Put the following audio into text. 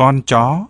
con chó.